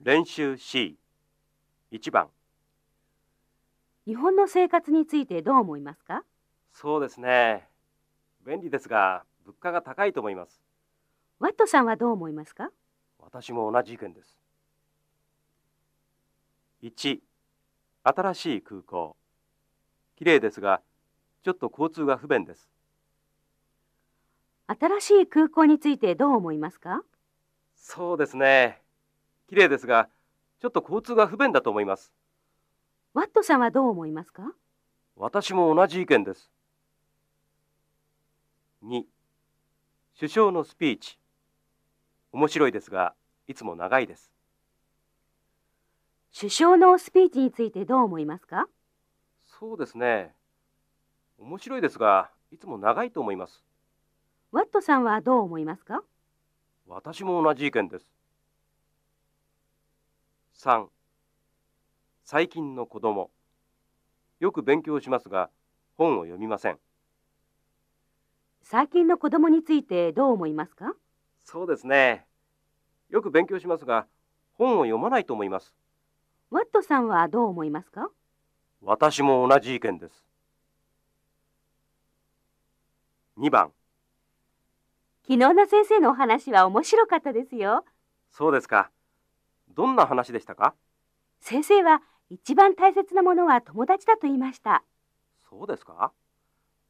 練習 C1 番。日本の生活についてどう思いますか？そうですね。便利ですが物価が高いと思います。ワットさんはどう思いますか？私も同じ意見です。1新しい空港。きれいですがちょっと交通が不便です。新しい空港についてどう思いますか？そうですねきれいですがちょっと交通が不便だと思います。ワットさんはどう思いますか？私も同じ意見です。2首相のスピーチ。面白いですがいつも長いです。首相のスピーチについてどう思いますか？そうですね。面白いですがいつも長いと思います。ワットさんはどう思いますか？私も同じ意見です3最近の子供。よく勉強しますが本を読みません。最近の子供についてどう思いますか？そうですね。よく勉強しますが本を読まないと思います。ワットさんはどう思いますか？私も同じ意見です。2番。昨日の先生のお話は面白かったですよ。そうですかどんな話でしたか？先生は一番大切なものは友達だと言いました。そうですか？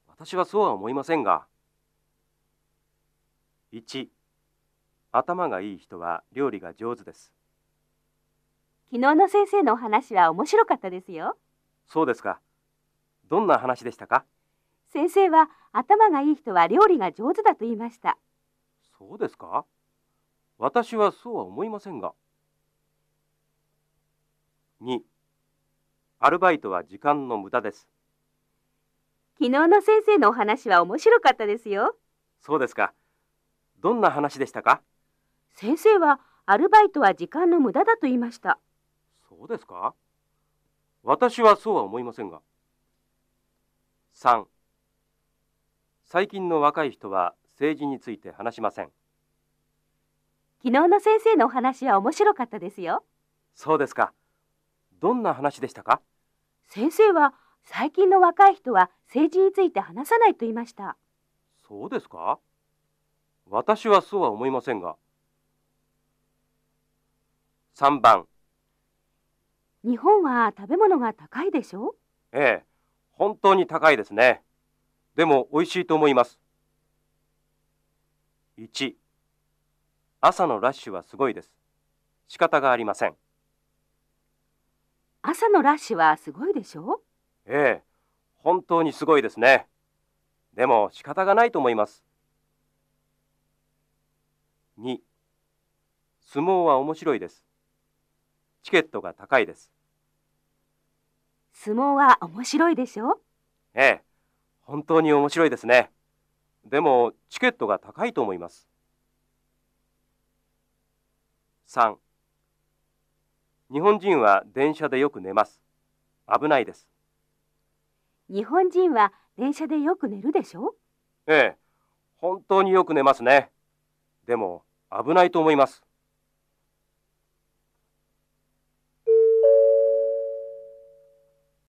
私はそうは思いませんが。1頭がいい人は料理が上手です。昨日の先生のお話は面白かったですよ。そうですか。どんな話でしたか？先生は頭がいい人は料理が上手だと言いました。そうですか？私はそうは思いませんが2アルバイトは時間の無駄です。昨日の先生のお話は面白かったですよ。そうですか。どんな話でしたか？先生はアルバイトは時間の無駄だと言いました。そうですか。私はそうは思いませんが。3最近の若い人は政治について話しません。昨日の先生のお話は面白かったですよ。そうですかどんな話でしたか？先生は最近の若い人は政治について話さないと言いました。そうですか？私はそうは思いませんが。3番。日本は食べ物が高いでしょ？ええ本当に高いですね。でも美味しいと思います。1朝のラッシュはすごいです。仕方がありません朝のラッシュはすごいでしょ？ええ本当にすごいですね。でも仕方がないと思います。2相撲は面白いです。チケットが高いです。相撲は面白いでしょ？ええ本当に面白いですね。でもチケットが高いと思います。3日本人は電車でよく寝ます。危ないです。日本人は電車でよく寝るでしょ？ええ。本当によく寝ますね。でも危ないと思います